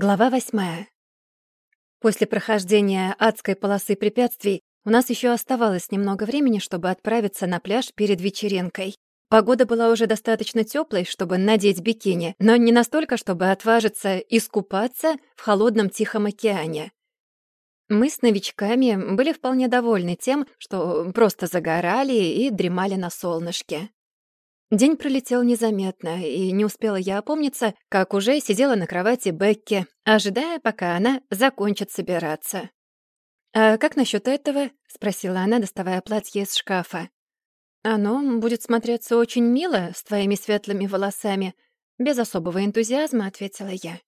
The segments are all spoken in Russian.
Глава восьмая. После прохождения адской полосы препятствий у нас еще оставалось немного времени, чтобы отправиться на пляж перед вечеринкой. Погода была уже достаточно теплой, чтобы надеть бикини, но не настолько, чтобы отважиться искупаться в холодном Тихом океане. Мы с новичками были вполне довольны тем, что просто загорали и дремали на солнышке. День пролетел незаметно, и не успела я опомниться, как уже сидела на кровати Бекки, ожидая, пока она закончит собираться. «А как насчет этого?» — спросила она, доставая платье из шкафа. «Оно будет смотреться очень мило с твоими светлыми волосами», — без особого энтузиазма ответила я.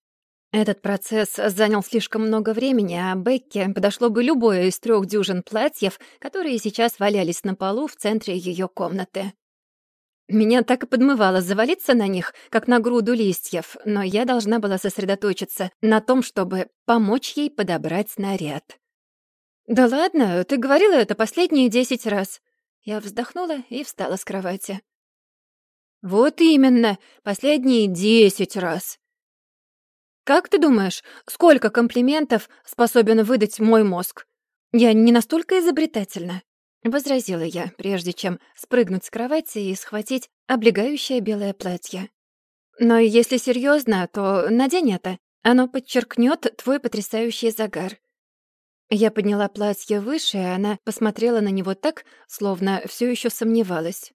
Этот процесс занял слишком много времени, а Бекке подошло бы любое из трех дюжин платьев, которые сейчас валялись на полу в центре ее комнаты. Меня так и подмывало завалиться на них, как на груду листьев, но я должна была сосредоточиться на том, чтобы помочь ей подобрать наряд. «Да ладно, ты говорила это последние десять раз». Я вздохнула и встала с кровати. «Вот именно, последние десять раз». «Как ты думаешь, сколько комплиментов способен выдать мой мозг? Я не настолько изобретательна». — возразила я, прежде чем спрыгнуть с кровати и схватить облегающее белое платье. «Но если серьезно, то надень это. Оно подчеркнет твой потрясающий загар». Я подняла платье выше, и она посмотрела на него так, словно все еще сомневалась.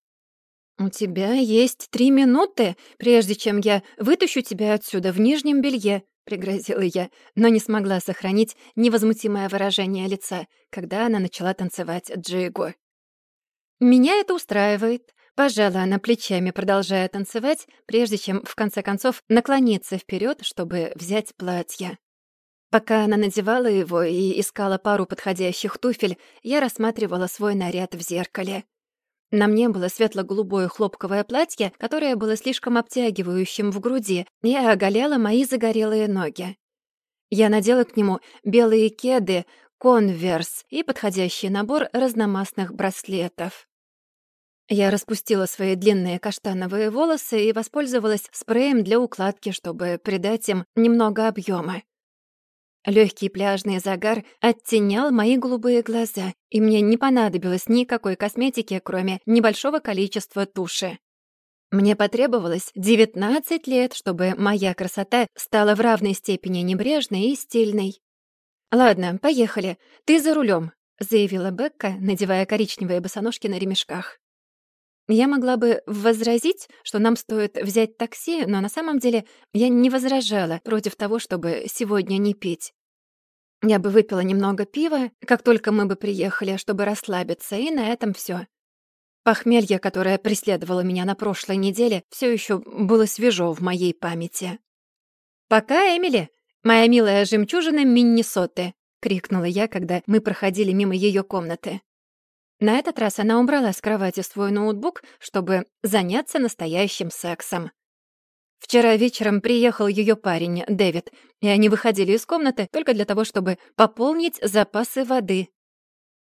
«У тебя есть три минуты, прежде чем я вытащу тебя отсюда в нижнем белье», пригрозила я, но не смогла сохранить невозмутимое выражение лица, когда она начала танцевать джигу. «Меня это устраивает», — пожала она плечами, продолжая танцевать, прежде чем, в конце концов, наклониться вперед, чтобы взять платье. Пока она надевала его и искала пару подходящих туфель, я рассматривала свой наряд в зеркале. На мне было светло-голубое хлопковое платье, которое было слишком обтягивающим в груди и оголяло мои загорелые ноги. Я надела к нему белые кеды, конверс и подходящий набор разномастных браслетов. Я распустила свои длинные каштановые волосы и воспользовалась спреем для укладки, чтобы придать им немного объема. Легкий пляжный загар оттенял мои голубые глаза, и мне не понадобилось никакой косметики, кроме небольшого количества туши. Мне потребовалось 19 лет, чтобы моя красота стала в равной степени небрежной и стильной. «Ладно, поехали. Ты за рулем, заявила Бекка, надевая коричневые босоножки на ремешках. Я могла бы возразить, что нам стоит взять такси, но на самом деле я не возражала против того, чтобы сегодня не пить. Я бы выпила немного пива, как только мы бы приехали, чтобы расслабиться, и на этом все. Похмелье, которое преследовало меня на прошлой неделе, все еще было свежо в моей памяти. «Пока, Эмили, моя милая жемчужина Миннесоты!» — крикнула я, когда мы проходили мимо ее комнаты. На этот раз она убрала с кровати свой ноутбук, чтобы заняться настоящим сексом. Вчера вечером приехал ее парень, Дэвид, и они выходили из комнаты только для того, чтобы пополнить запасы воды.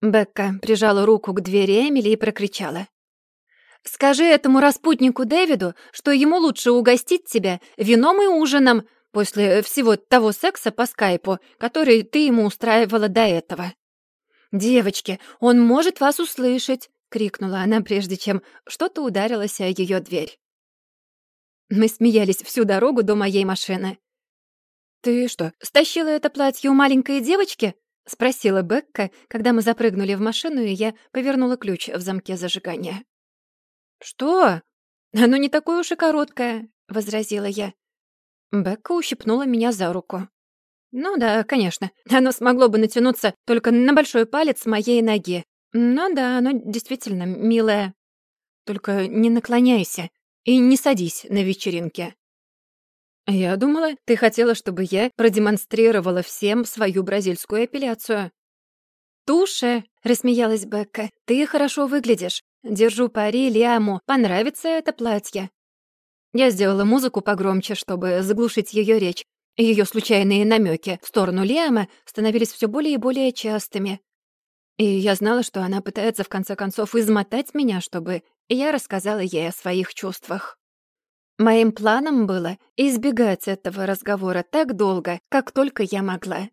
Бекка прижала руку к двери Эмили и прокричала. «Скажи этому распутнику Дэвиду, что ему лучше угостить тебя вином и ужином после всего того секса по скайпу, который ты ему устраивала до этого». «Девочки, он может вас услышать!» — крикнула она, прежде чем что-то ударилось о ее дверь. Мы смеялись всю дорогу до моей машины. «Ты что, стащила это платье у маленькой девочки?» — спросила Бекка, когда мы запрыгнули в машину, и я повернула ключ в замке зажигания. «Что? Оно не такое уж и короткое», — возразила я. Бекка ущипнула меня за руку. Ну да, конечно. Оно смогло бы натянуться только на большой палец моей ноги. Ну да, оно действительно милое. Только не наклоняйся и не садись на вечеринке. Я думала, ты хотела, чтобы я продемонстрировала всем свою бразильскую эпиляцию. «Туше!» — рассмеялась Бекка. «Ты хорошо выглядишь. Держу пари Лиаму. Понравится это платье». Я сделала музыку погромче, чтобы заглушить ее речь, ее случайные намеки в сторону Лиама становились все более и более частыми. И я знала, что она пытается в конце концов измотать меня, чтобы я рассказала ей о своих чувствах. Моим планом было избегать этого разговора так долго, как только я могла.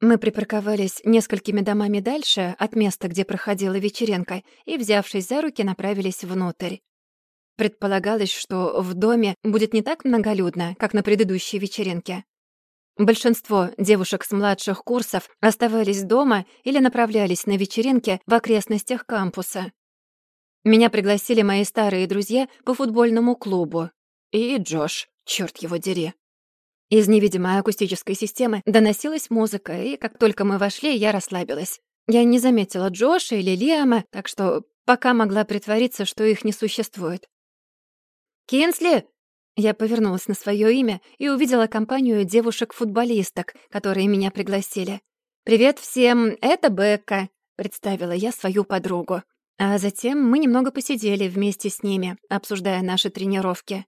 Мы припарковались несколькими домами дальше от места, где проходила вечеринка, и, взявшись за руки, направились внутрь. Предполагалось, что в доме будет не так многолюдно, как на предыдущей вечеринке. Большинство девушек с младших курсов оставались дома или направлялись на вечеринки в окрестностях кампуса. Меня пригласили мои старые друзья по футбольному клубу. И Джош, черт его дери. Из невидимой акустической системы доносилась музыка, и как только мы вошли, я расслабилась. Я не заметила Джоша или Лиама, так что пока могла притвориться, что их не существует. «Кинсли!» Я повернулась на свое имя и увидела компанию девушек-футболисток, которые меня пригласили. «Привет всем, это Бекка», — представила я свою подругу. А затем мы немного посидели вместе с ними, обсуждая наши тренировки.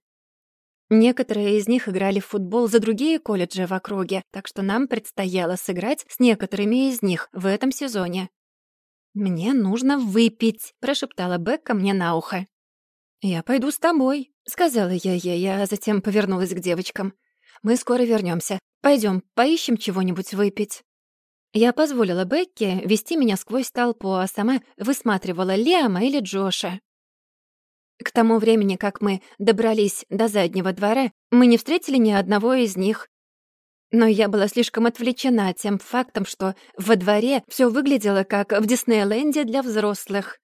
Некоторые из них играли в футбол за другие колледжи в округе, так что нам предстояло сыграть с некоторыми из них в этом сезоне. «Мне нужно выпить», — прошептала Бекка мне на ухо. «Я пойду с тобой», — сказала я ей, а затем повернулась к девочкам. «Мы скоро вернемся. Пойдем, поищем чего-нибудь выпить». Я позволила Бекке вести меня сквозь толпу, а сама высматривала Лиама или Джоша. К тому времени, как мы добрались до заднего двора, мы не встретили ни одного из них. Но я была слишком отвлечена тем фактом, что во дворе все выглядело как в Диснейленде для взрослых.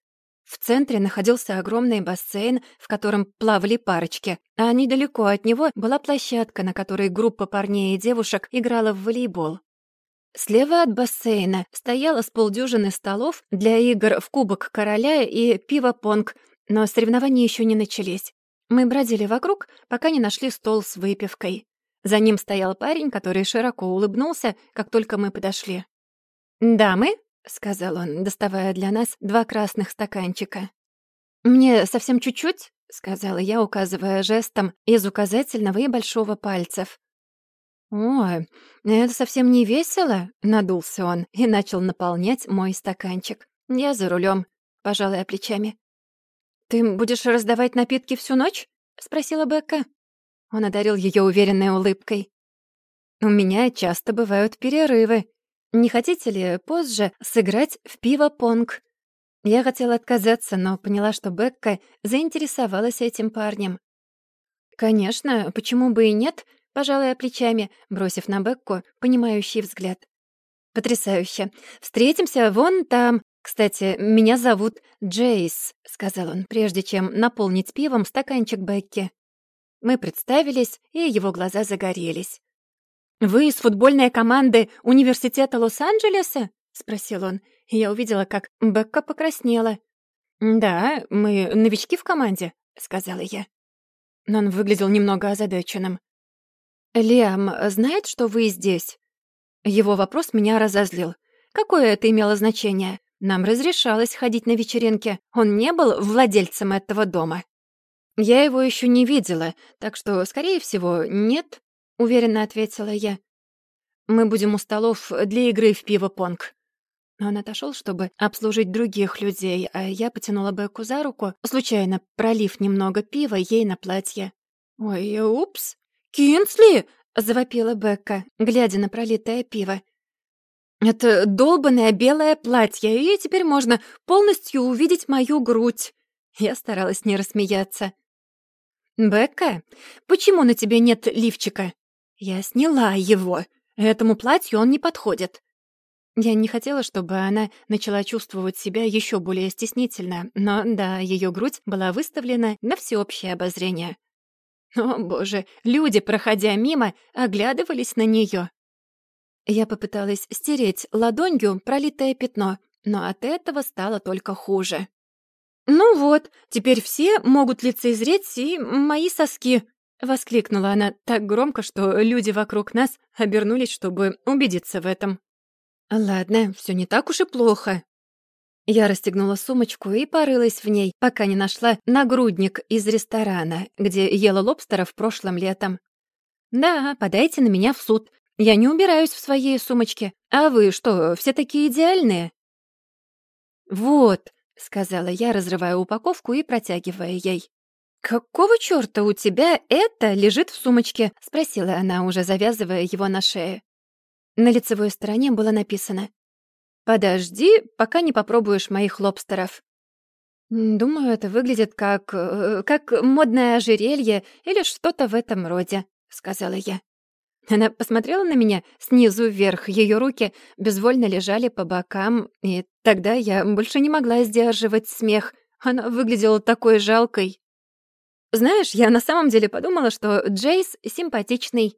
В центре находился огромный бассейн, в котором плавали парочки, а недалеко от него была площадка, на которой группа парней и девушек играла в волейбол. Слева от бассейна стояло с полдюжины столов для игр в Кубок Короля и пиво-понг, но соревнования еще не начались. Мы бродили вокруг, пока не нашли стол с выпивкой. За ним стоял парень, который широко улыбнулся, как только мы подошли. «Дамы», — сказал он, доставая для нас два красных стаканчика. «Мне совсем чуть-чуть», — сказала я, указывая жестом из указательного и большого пальцев. «Ой, это совсем не весело», — надулся он и начал наполнять мой стаканчик. Я за рулем, пожалуй, плечами. «Ты будешь раздавать напитки всю ночь?» — спросила Бекка. Он одарил ее уверенной улыбкой. «У меня часто бывают перерывы. Не хотите ли позже сыграть в пиво-понг?» Я хотела отказаться, но поняла, что Бекка заинтересовалась этим парнем. «Конечно, почему бы и нет?» — пожалуй, плечами, бросив на Бекку понимающий взгляд. «Потрясающе! Встретимся вон там!» «Кстати, меня зовут Джейс», — сказал он, прежде чем наполнить пивом стаканчик Бекки. Мы представились, и его глаза загорелись. «Вы из футбольной команды Университета Лос-Анджелеса?» — спросил он. я увидела, как Бекка покраснела. «Да, мы новички в команде», — сказала я. Но он выглядел немного озадаченным. «Лиам знает, что вы здесь?» Его вопрос меня разозлил. Какое это имело значение? Нам разрешалось ходить на вечеринки. Он не был владельцем этого дома. Я его еще не видела, так что, скорее всего, нет, уверенно ответила я. Мы будем у столов для игры в пиво-понг. Он отошел, чтобы обслужить других людей, а я потянула Бекку за руку, случайно пролив немного пива ей на платье. «Ой, упс! Кинсли!» — завопила Бекка, глядя на пролитое пиво. Это долбанное белое платье, и теперь можно полностью увидеть мою грудь. Я старалась не рассмеяться. «Бекка, почему на тебе нет лифчика?» «Я сняла его. Этому платью он не подходит». Я не хотела, чтобы она начала чувствовать себя еще более стеснительно, но да, ее грудь была выставлена на всеобщее обозрение. О, боже, люди, проходя мимо, оглядывались на нее. Я попыталась стереть ладонью пролитое пятно, но от этого стало только хуже. «Ну вот, теперь все могут лицезреть и мои соски», — воскликнула она так громко, что люди вокруг нас обернулись, чтобы убедиться в этом. «Ладно, все не так уж и плохо». Я расстегнула сумочку и порылась в ней, пока не нашла нагрудник из ресторана, где ела лобстеров прошлым летом. «Да, подайте на меня в суд. Я не убираюсь в своей сумочке. А вы что, все такие идеальные?» «Вот», — сказала я, разрывая упаковку и протягивая ей. «Какого чёрта у тебя это лежит в сумочке?» — спросила она, уже завязывая его на шее. На лицевой стороне было написано «Подожди, пока не попробуешь моих лобстеров». «Думаю, это выглядит как... Э, как модное ожерелье или что-то в этом роде», — сказала я. Она посмотрела на меня снизу вверх, ее руки безвольно лежали по бокам, и тогда я больше не могла сдерживать смех. Она выглядела такой жалкой. Знаешь, я на самом деле подумала, что Джейс симпатичный.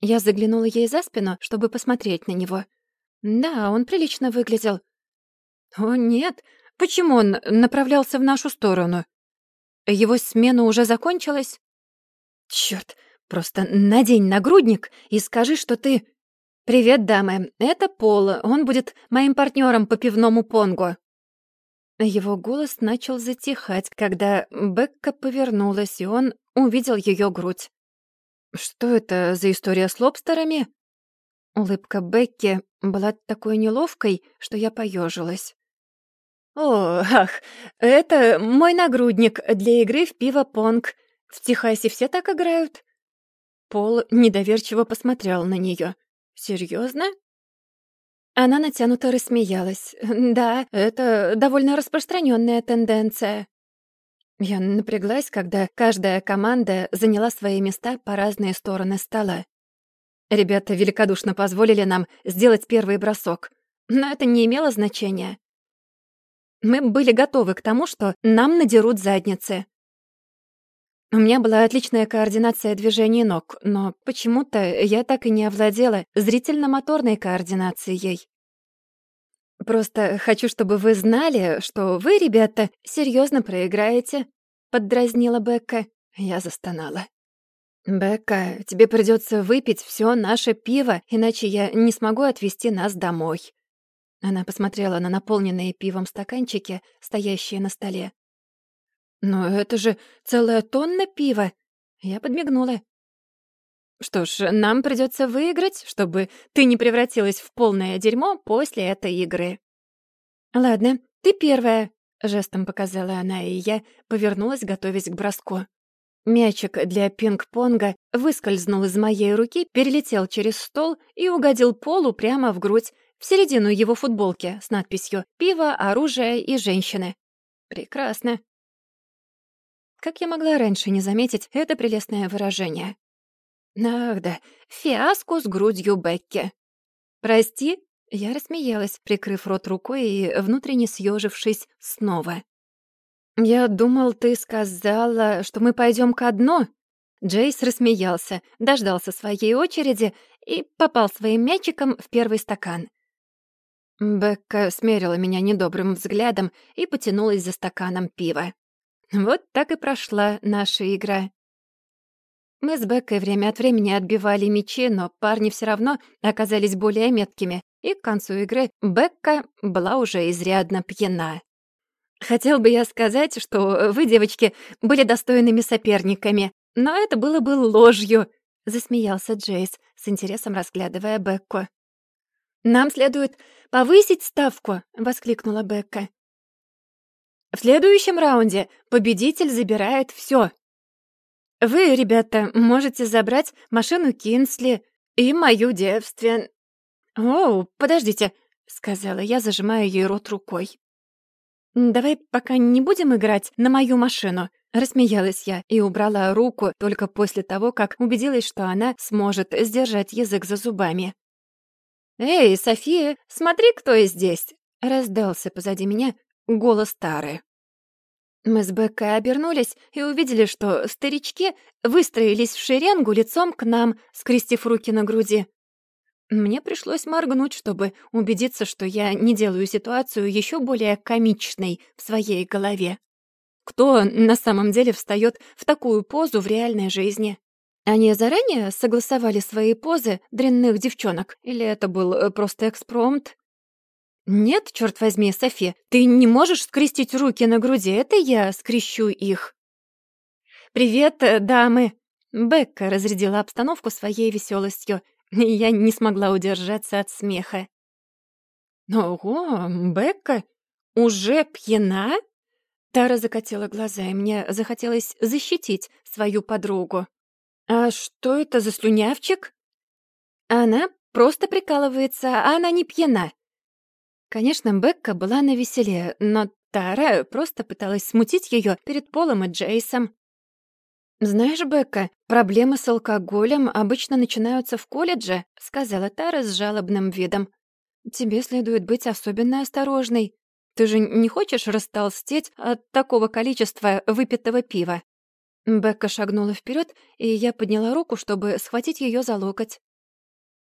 Я заглянула ей за спину, чтобы посмотреть на него. Да, он прилично выглядел. О, нет, почему он направлялся в нашу сторону? Его смена уже закончилась? Чёрт, просто надень нагрудник и скажи, что ты... «Привет, дамы, это Пол, он будет моим партнером по пивному понгу». Его голос начал затихать, когда Бекка повернулась, и он увидел ее грудь. «Что это за история с лобстерами?» Улыбка Бекки была такой неловкой, что я поежилась. «О, ах, это мой нагрудник для игры в пиво-понг. В Техасе все так играют?» Пол недоверчиво посмотрел на нее. «Серьезно?» Она натянуто рассмеялась. «Да, это довольно распространенная тенденция». Я напряглась, когда каждая команда заняла свои места по разные стороны стола. Ребята великодушно позволили нам сделать первый бросок, но это не имело значения. Мы были готовы к тому, что нам надерут задницы. У меня была отличная координация движений ног, но почему-то я так и не овладела зрительно-моторной координацией. Просто хочу, чтобы вы знали, что вы, ребята, серьезно проиграете, поддразнила Бекка. Я застонала. Бекка, тебе придется выпить все наше пиво, иначе я не смогу отвезти нас домой. Она посмотрела на наполненные пивом стаканчики, стоящие на столе. «Но это же целая тонна пива!» Я подмигнула. «Что ж, нам придется выиграть, чтобы ты не превратилась в полное дерьмо после этой игры». «Ладно, ты первая», — жестом показала она, и я повернулась, готовясь к броску. Мячик для пинг-понга выскользнул из моей руки, перелетел через стол и угодил Полу прямо в грудь, в середину его футболки с надписью «Пиво, оружие и женщины». Прекрасно. Как я могла раньше не заметить это прелестное выражение? Ах да, фиаско с грудью Бекки. «Прости?» — я рассмеялась, прикрыв рот рукой и внутренне съежившись снова. «Я думал, ты сказала, что мы пойдем ко дну?» Джейс рассмеялся, дождался своей очереди и попал своим мячиком в первый стакан. Бекка смерила меня недобрым взглядом и потянулась за стаканом пива. Вот так и прошла наша игра. Мы с Беккой время от времени отбивали мячи, но парни все равно оказались более меткими, и к концу игры Бекка была уже изрядно пьяна. Хотел бы я сказать, что вы, девочки, были достойными соперниками, но это было бы ложью, засмеялся Джейс, с интересом разглядывая Бекку. Нам следует повысить ставку, воскликнула Бекка. В следующем раунде победитель забирает все. Вы, ребята, можете забрать машину Кинсли и мою девствен... «О, подождите», — сказала я, зажимая ей рот рукой. «Давай пока не будем играть на мою машину», — рассмеялась я и убрала руку только после того, как убедилась, что она сможет сдержать язык за зубами. «Эй, София, смотри, кто здесь!» — раздался позади меня голос Тары. Мы с Беккой обернулись и увидели, что старички выстроились в шеренгу лицом к нам, скрестив руки на груди. Мне пришлось моргнуть, чтобы убедиться, что я не делаю ситуацию еще более комичной в своей голове. Кто на самом деле встает в такую позу в реальной жизни? Они заранее согласовали свои позы дрянных девчонок? Или это был э, просто экспромт? «Нет, черт возьми, Софи, ты не можешь скрестить руки на груди, это я скрещу их». «Привет, э, дамы!» Бекка разрядила обстановку своей веселостью, и я не смогла удержаться от смеха. «Ого, Бекка, уже пьяна?» Тара закатила глаза, и мне захотелось защитить свою подругу. «А что это за слюнявчик?» «Она просто прикалывается, а она не пьяна». Конечно, Бекка была на веселе, но Тара просто пыталась смутить ее перед Полом и Джейсом. «Знаешь, Бекка, проблемы с алкоголем обычно начинаются в колледже», — сказала Тара с жалобным видом. «Тебе следует быть особенно осторожной. Ты же не хочешь растолстеть от такого количества выпитого пива?» Бекка шагнула вперед, и я подняла руку, чтобы схватить ее за локоть.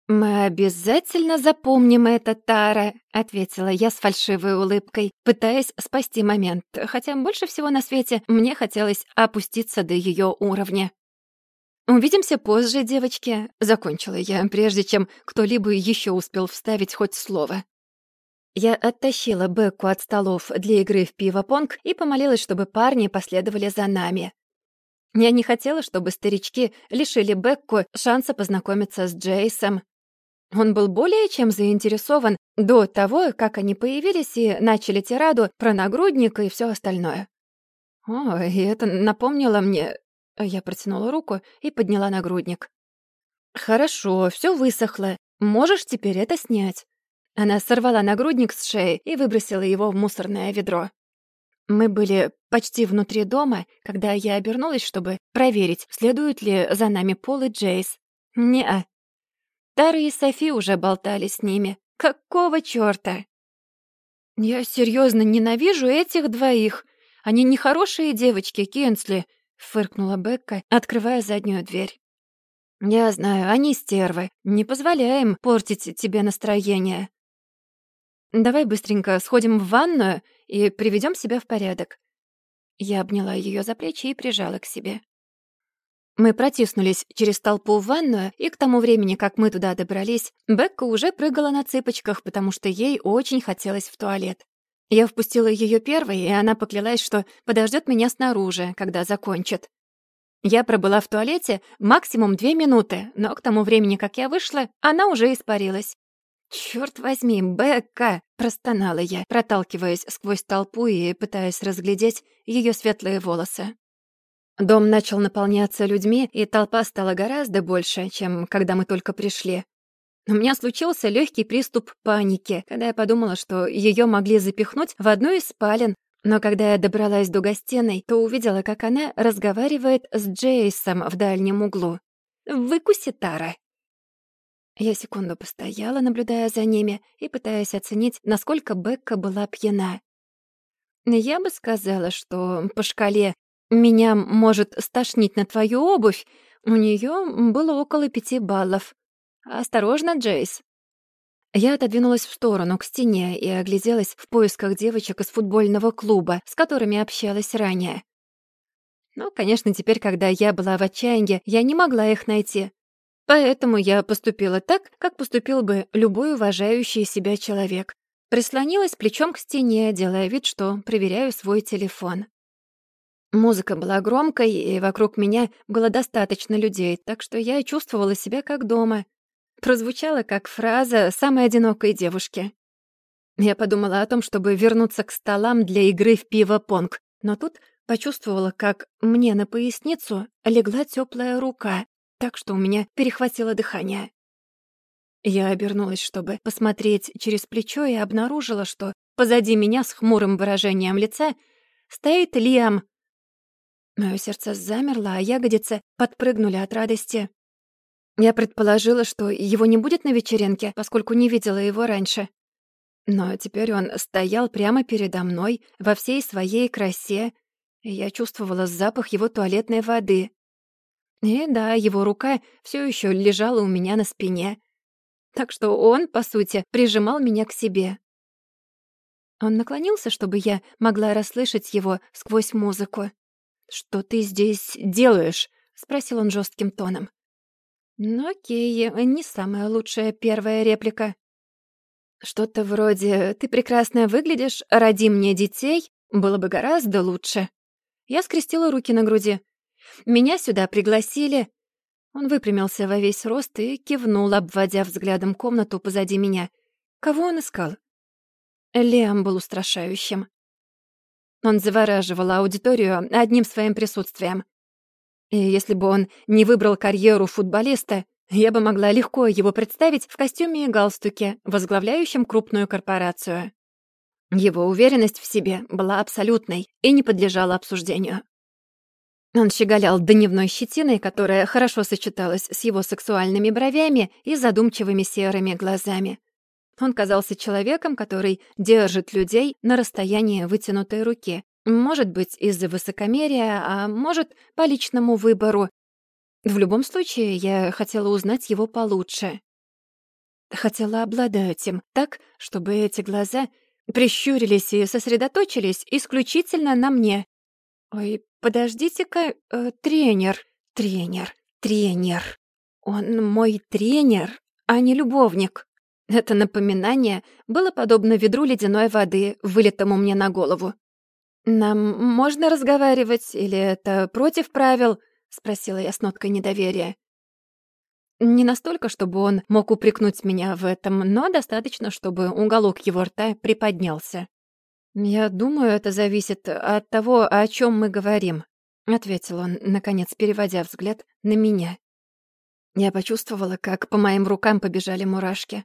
«Мы обязательно запомним это, Тара», — ответила я с фальшивой улыбкой, пытаясь спасти момент, хотя больше всего на свете мне хотелось опуститься до ее уровня. «Увидимся позже, девочки», — закончила я, прежде чем кто-либо еще успел вставить хоть слово. Я оттащила Бекку от столов для игры в пиво-понг и помолилась, чтобы парни последовали за нами. Я не хотела, чтобы старички лишили Бекку шанса познакомиться с Джейсом. Он был более чем заинтересован до того, как они появились и начали тираду про нагрудник и все остальное. О, и это напомнило мне... Я протянула руку и подняла нагрудник. «Хорошо, все высохло. Можешь теперь это снять». Она сорвала нагрудник с шеи и выбросила его в мусорное ведро. Мы были почти внутри дома, когда я обернулась, чтобы проверить, следуют ли за нами Пол и Джейс. Не-а. Тара и Софи уже болтали с ними. Какого чёрта? «Я серьёзно ненавижу этих двоих. Они нехорошие девочки, Кинсли», — фыркнула Бекка, открывая заднюю дверь. «Я знаю, они стервы. Не позволяем портить тебе настроение. Давай быстренько сходим в ванную и приведём себя в порядок». Я обняла её за плечи и прижала к себе. Мы протиснулись через толпу в ванную, и к тому времени, как мы туда добрались, Бекка уже прыгала на цыпочках, потому что ей очень хотелось в туалет. Я впустила ее первой, и она поклялась, что подождет меня снаружи, когда закончит. Я пробыла в туалете максимум две минуты, но к тому времени, как я вышла, она уже испарилась. «Чёрт возьми, Бекка!» — простонала я, проталкиваясь сквозь толпу и пытаясь разглядеть ее светлые волосы. Дом начал наполняться людьми, и толпа стала гораздо больше, чем когда мы только пришли. У меня случился легкий приступ паники, когда я подумала, что ее могли запихнуть в одну из спален. Но когда я добралась до гостиной, то увидела, как она разговаривает с Джейсом в дальнем углу. «Выкуси, Тара!» Я секунду постояла, наблюдая за ними и пытаясь оценить, насколько Бекка была пьяна. Я бы сказала, что по шкале меня может стошнить на твою обувь. У нее было около пяти баллов. Осторожно, Джейс. Я отодвинулась в сторону, к стене, и огляделась в поисках девочек из футбольного клуба, с которыми общалась ранее. Ну, конечно, теперь, когда я была в отчаянии, я не могла их найти. Поэтому я поступила так, как поступил бы любой уважающий себя человек. Прислонилась плечом к стене, делая вид, что проверяю свой телефон. Музыка была громкой, и вокруг меня было достаточно людей, так что я чувствовала себя как дома. Прозвучала как фраза самой одинокой девушки. Я подумала о том, чтобы вернуться к столам для игры в пиво-понг, но тут почувствовала, как мне на поясницу легла теплая рука, так что у меня перехватило дыхание. Я обернулась, чтобы посмотреть через плечо, и обнаружила, что позади меня с хмурым выражением лица стоит Лиам Моё сердце замерло, а ягодицы подпрыгнули от радости. Я предположила, что его не будет на вечеринке, поскольку не видела его раньше. Но теперь он стоял прямо передо мной во всей своей красе, и я чувствовала запах его туалетной воды. И да, его рука все еще лежала у меня на спине. Так что он, по сути, прижимал меня к себе. Он наклонился, чтобы я могла расслышать его сквозь музыку. «Что ты здесь делаешь?» — спросил он жестким тоном. «Ну окей, не самая лучшая первая реплика». «Что-то вроде «ты прекрасно выглядишь, роди мне детей» было бы гораздо лучше». Я скрестила руки на груди. «Меня сюда пригласили». Он выпрямился во весь рост и кивнул, обводя взглядом комнату позади меня. Кого он искал? Лиам был устрашающим. Он завораживал аудиторию одним своим присутствием. И если бы он не выбрал карьеру футболиста, я бы могла легко его представить в костюме и галстуке, возглавляющем крупную корпорацию. Его уверенность в себе была абсолютной и не подлежала обсуждению. Он щеголял дневной щетиной, которая хорошо сочеталась с его сексуальными бровями и задумчивыми серыми глазами. Он казался человеком, который держит людей на расстоянии вытянутой руки. Может быть, из-за высокомерия, а может, по личному выбору. В любом случае, я хотела узнать его получше. Хотела обладать им так, чтобы эти глаза прищурились и сосредоточились исключительно на мне. Ой, подождите-ка, э, тренер, тренер, тренер. Он мой тренер, а не любовник. Это напоминание было подобно ведру ледяной воды, вылитому мне на голову. «Нам можно разговаривать, или это против правил?» — спросила я с ноткой недоверия. Не настолько, чтобы он мог упрекнуть меня в этом, но достаточно, чтобы уголок его рта приподнялся. «Я думаю, это зависит от того, о чем мы говорим», — ответил он, наконец переводя взгляд на меня. Я почувствовала, как по моим рукам побежали мурашки.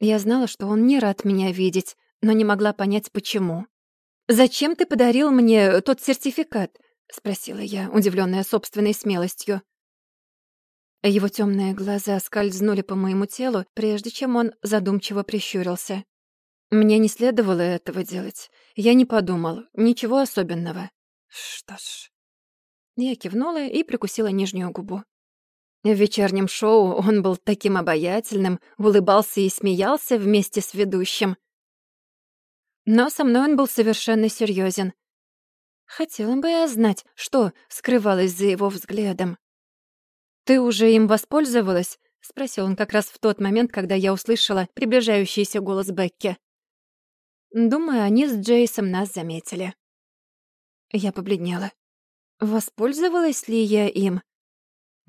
Я знала, что он не рад меня видеть, но не могла понять, почему. «Зачем ты подарил мне тот сертификат?» — спросила я, удивленная собственной смелостью. Его темные глаза скользнули по моему телу, прежде чем он задумчиво прищурился. Мне не следовало этого делать. Я не подумал. Ничего особенного. Что ж... Я кивнула и прикусила нижнюю губу. В вечернем шоу он был таким обаятельным, улыбался и смеялся вместе с ведущим. Но со мной он был совершенно серьезен. Хотела бы я знать, что скрывалось за его взглядом. «Ты уже им воспользовалась?» — спросил он как раз в тот момент, когда я услышала приближающийся голос Бекки. Думаю, они с Джейсом нас заметили. Я побледнела. Воспользовалась ли я им?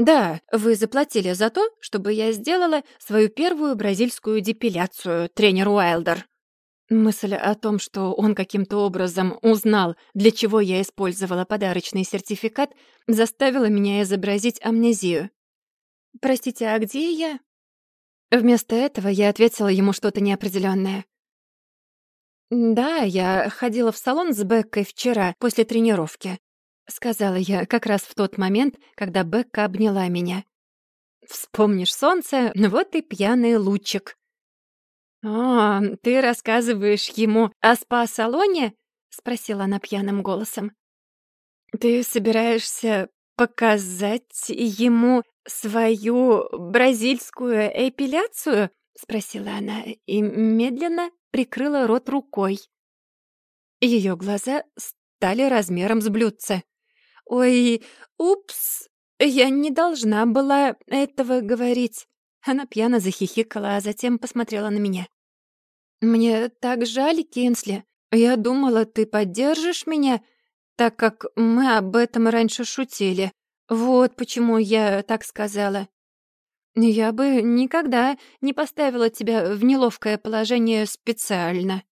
«Да, вы заплатили за то, чтобы я сделала свою первую бразильскую депиляцию, тренер Уайлдер». Мысль о том, что он каким-то образом узнал, для чего я использовала подарочный сертификат, заставила меня изобразить амнезию. «Простите, а где я?» Вместо этого я ответила ему что-то неопределённое. «Да, я ходила в салон с Беккой вчера, после тренировки. — сказала я как раз в тот момент, когда Бекка обняла меня. «Вспомнишь солнце, вот и пьяный лучик». «О, ты рассказываешь ему о спа-салоне?» — спросила она пьяным голосом. «Ты собираешься показать ему свою бразильскую эпиляцию?» — спросила она и медленно прикрыла рот рукой. Ее глаза стали размером с блюдце. «Ой, упс, я не должна была этого говорить». Она пьяно захихикала, а затем посмотрела на меня. «Мне так жаль, Кинсли. Я думала, ты поддержишь меня, так как мы об этом раньше шутили. Вот почему я так сказала. Я бы никогда не поставила тебя в неловкое положение специально».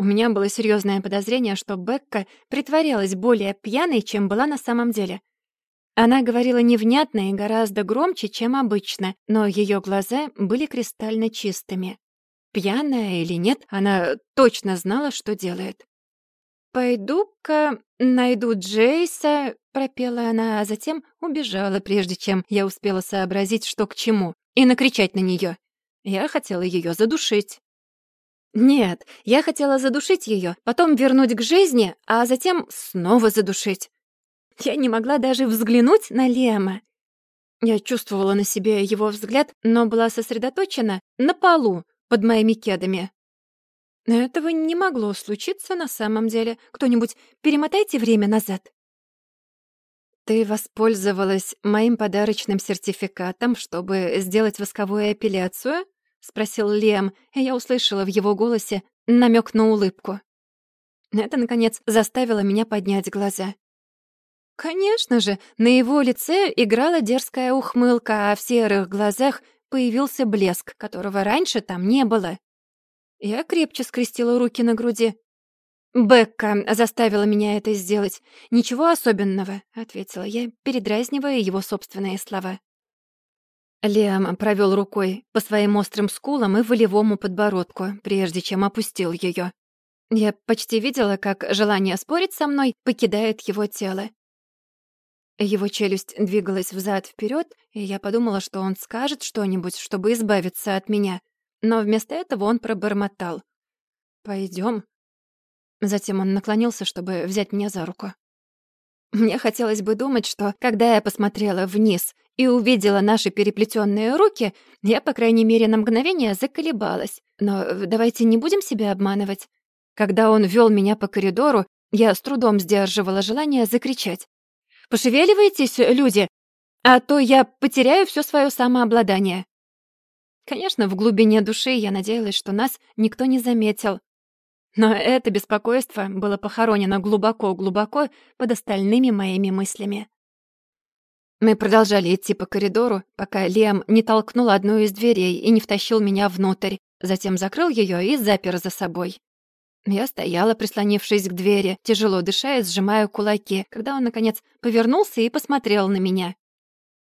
У меня было серьезное подозрение, что Бекка притворялась более пьяной, чем была на самом деле. Она говорила невнятно и гораздо громче, чем обычно, но ее глаза были кристально чистыми. Пьяная или нет, она точно знала, что делает. «Пойду-ка найду Джейса», — пропела она, а затем убежала, прежде чем я успела сообразить, что к чему, и накричать на нее. Я хотела ее задушить. Нет, я хотела задушить ее, потом вернуть к жизни, а затем снова задушить. Я не могла даже взглянуть на Лема. Я чувствовала на себе его взгляд, но была сосредоточена на полу под моими кедами. Этого не могло случиться на самом деле. Кто-нибудь перемотайте время назад. Ты воспользовалась моим подарочным сертификатом, чтобы сделать восковую эпиляцию? — спросил Лем, и я услышала в его голосе намек на улыбку. Это, наконец, заставило меня поднять глаза. Конечно же, на его лице играла дерзкая ухмылка, а в серых глазах появился блеск, которого раньше там не было. Я крепче скрестила руки на груди. Бекка заставила меня это сделать. Ничего особенного», — ответила я, передразнивая его собственные слова. Лиам провел рукой по своим острым скулам и волевому подбородку, прежде чем опустил ее. Я почти видела, как желание спорить со мной покидает его тело. Его челюсть двигалась взад вперед, и я подумала, что он скажет что-нибудь, чтобы избавиться от меня. Но вместо этого он пробормотал. Пойдем. Затем он наклонился, чтобы взять меня за руку. Мне хотелось бы думать, что, когда я посмотрела вниз и увидела наши переплетенные руки, я, по крайней мере, на мгновение заколебалась. Но давайте не будем себя обманывать. Когда он вел меня по коридору, я с трудом сдерживала желание закричать. «Пошевеливайтесь, люди, а то я потеряю все свое самообладание». Конечно, в глубине души я надеялась, что нас никто не заметил, но это беспокойство было похоронено глубоко-глубоко под остальными моими мыслями. Мы продолжали идти по коридору, пока Лем не толкнул одну из дверей и не втащил меня внутрь, затем закрыл ее и запер за собой. Я стояла, прислонившись к двери, тяжело дыша и сжимая кулаки, когда он, наконец, повернулся и посмотрел на меня.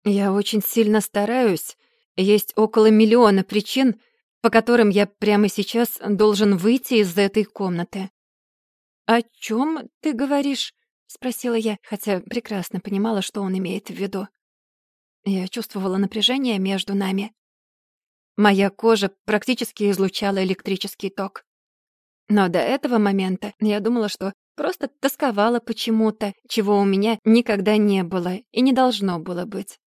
«Я очень сильно стараюсь. Есть около миллиона причин, по которым я прямо сейчас должен выйти из этой комнаты. «О чем ты говоришь?» — спросила я, хотя прекрасно понимала, что он имеет в виду. Я чувствовала напряжение между нами. Моя кожа практически излучала электрический ток. Но до этого момента я думала, что просто тосковала почему-то, чего у меня никогда не было и не должно было быть.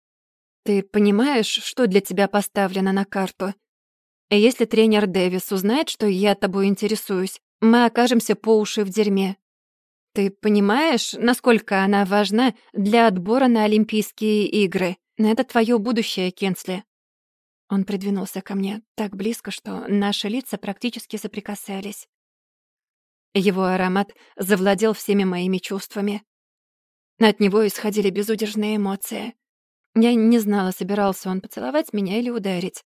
«Ты понимаешь, что для тебя поставлено на карту?» Если тренер Дэвис узнает, что я тобой интересуюсь, мы окажемся по уши в дерьме. Ты понимаешь, насколько она важна для отбора на Олимпийские игры? Это твое будущее, Кенсли». Он придвинулся ко мне так близко, что наши лица практически соприкасались. Его аромат завладел всеми моими чувствами. От него исходили безудержные эмоции. Я не знала, собирался он поцеловать меня или ударить.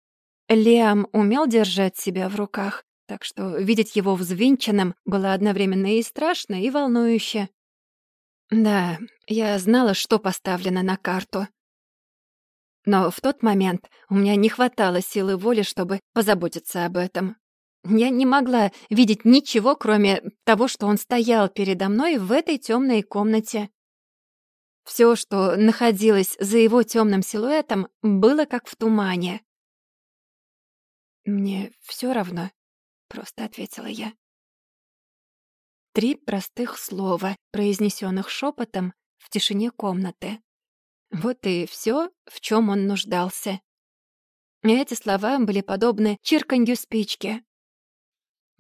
Лиам умел держать себя в руках, так что видеть его взвинченным было одновременно и страшно, и волнующе. Да, я знала, что поставлено на карту. Но в тот момент у меня не хватало силы воли, чтобы позаботиться об этом. Я не могла видеть ничего, кроме того, что он стоял передо мной в этой темной комнате. Все, что находилось за его темным силуэтом, было как в тумане. «Мне все равно», — просто ответила я. Три простых слова, произнесенных шепотом в тишине комнаты. Вот и все, в чем он нуждался. эти слова были подобны чирканью спички.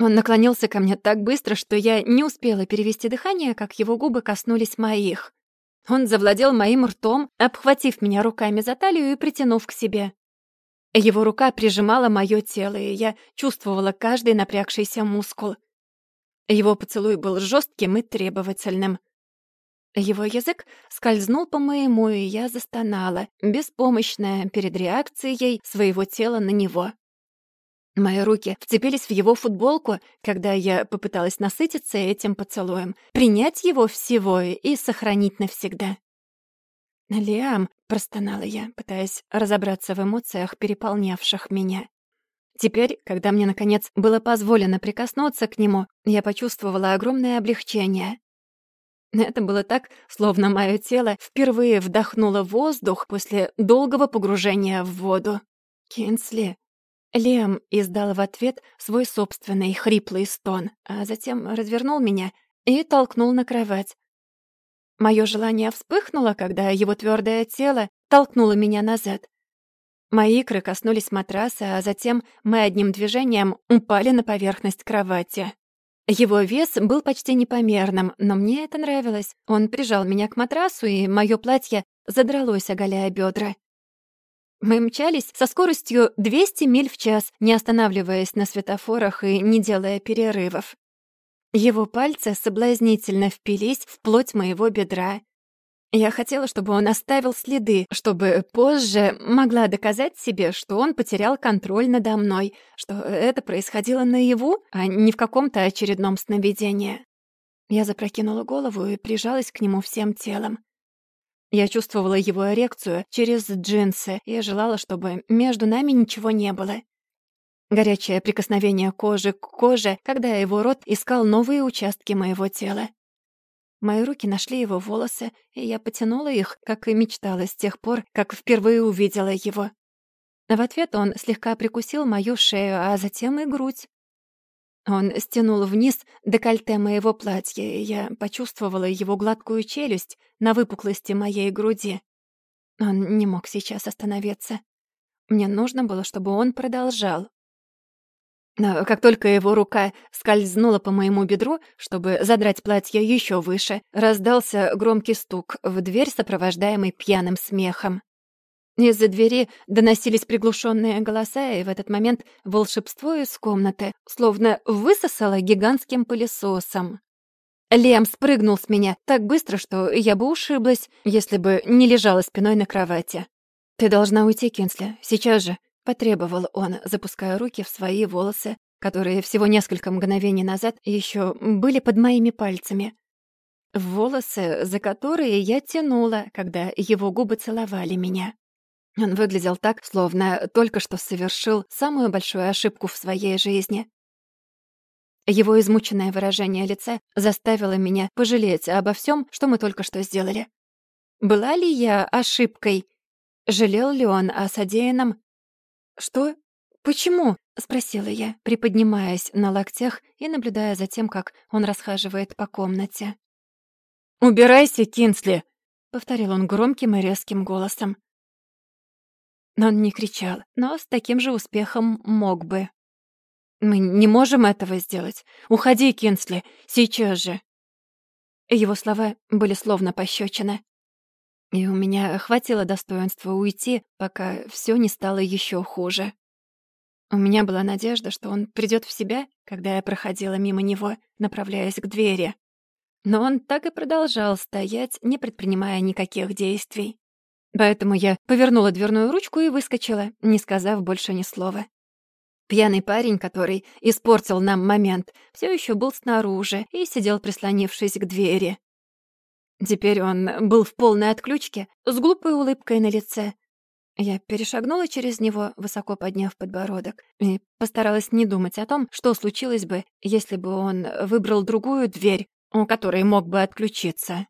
Он наклонился ко мне так быстро, что я не успела перевести дыхание, как его губы коснулись моих. Он завладел моим ртом, обхватив меня руками за талию и притянув к себе. Его рука прижимала мое тело, и я чувствовала каждый напрягшийся мускул. Его поцелуй был жестким и требовательным. Его язык скользнул по моему, и я застонала, беспомощная перед реакцией своего тела на него. Мои руки вцепились в его футболку, когда я попыталась насытиться этим поцелуем, принять его всего и сохранить навсегда. «Лиам», — простонала я, пытаясь разобраться в эмоциях, переполнявших меня. Теперь, когда мне, наконец, было позволено прикоснуться к нему, я почувствовала огромное облегчение. Это было так, словно мое тело впервые вдохнуло воздух после долгого погружения в воду. «Кинсли». Лем издал в ответ свой собственный хриплый стон, а затем развернул меня и толкнул на кровать, Мое желание вспыхнуло, когда его твердое тело толкнуло меня назад. Мои икры коснулись матраса, а затем мы одним движением упали на поверхность кровати. Его вес был почти непомерным, но мне это нравилось. Он прижал меня к матрасу, и мое платье задралось, оголяя бедра. Мы мчались со скоростью 200 миль в час, не останавливаясь на светофорах и не делая перерывов. Его пальцы соблазнительно впились в плоть моего бедра. Я хотела, чтобы он оставил следы, чтобы позже могла доказать себе, что он потерял контроль надо мной, что это происходило наяву, а не в каком-то очередном сновидении. Я запрокинула голову и прижалась к нему всем телом. Я чувствовала его эрекцию через джинсы и желала, чтобы между нами ничего не было. Горячее прикосновение кожи к коже, когда его рот искал новые участки моего тела. Мои руки нашли его волосы, и я потянула их, как и мечтала с тех пор, как впервые увидела его. В ответ он слегка прикусил мою шею, а затем и грудь. Он стянул вниз декольте моего платья, и я почувствовала его гладкую челюсть на выпуклости моей груди. Он не мог сейчас остановиться. Мне нужно было, чтобы он продолжал. Но как только его рука скользнула по моему бедру, чтобы задрать платье еще выше, раздался громкий стук в дверь, сопровождаемый пьяным смехом. Из-за двери доносились приглушенные голоса, и в этот момент волшебство из комнаты словно высосало гигантским пылесосом. Лем спрыгнул с меня так быстро, что я бы ушиблась, если бы не лежала спиной на кровати. «Ты должна уйти, Кинсли, сейчас же», — потребовал он, запуская руки в свои волосы, которые всего несколько мгновений назад еще были под моими пальцами. Волосы, за которые я тянула, когда его губы целовали меня. Он выглядел так, словно только что совершил самую большую ошибку в своей жизни. Его измученное выражение лица заставило меня пожалеть обо всем, что мы только что сделали. Была ли я ошибкой? Жалел ли он о содеянном? «Что? Почему?» — спросила я, приподнимаясь на локтях и наблюдая за тем, как он расхаживает по комнате. «Убирайся, Кинсли!» — повторил он громким и резким голосом. Он не кричал, но с таким же успехом мог бы. «Мы не можем этого сделать. Уходи, Кинсли, сейчас же!» Его слова были словно пощечины. И у меня хватило достоинства уйти, пока все не стало еще хуже. У меня была надежда, что он придет в себя, когда я проходила мимо него, направляясь к двери. Но он так и продолжал стоять, не предпринимая никаких действий. Поэтому я повернула дверную ручку и выскочила, не сказав больше ни слова. Пьяный парень, который испортил нам момент, все еще был снаружи и сидел, прислонившись к двери. Теперь он был в полной отключке, с глупой улыбкой на лице. Я перешагнула через него, высоко подняв подбородок, и постаралась не думать о том, что случилось бы, если бы он выбрал другую дверь, у которой мог бы отключиться.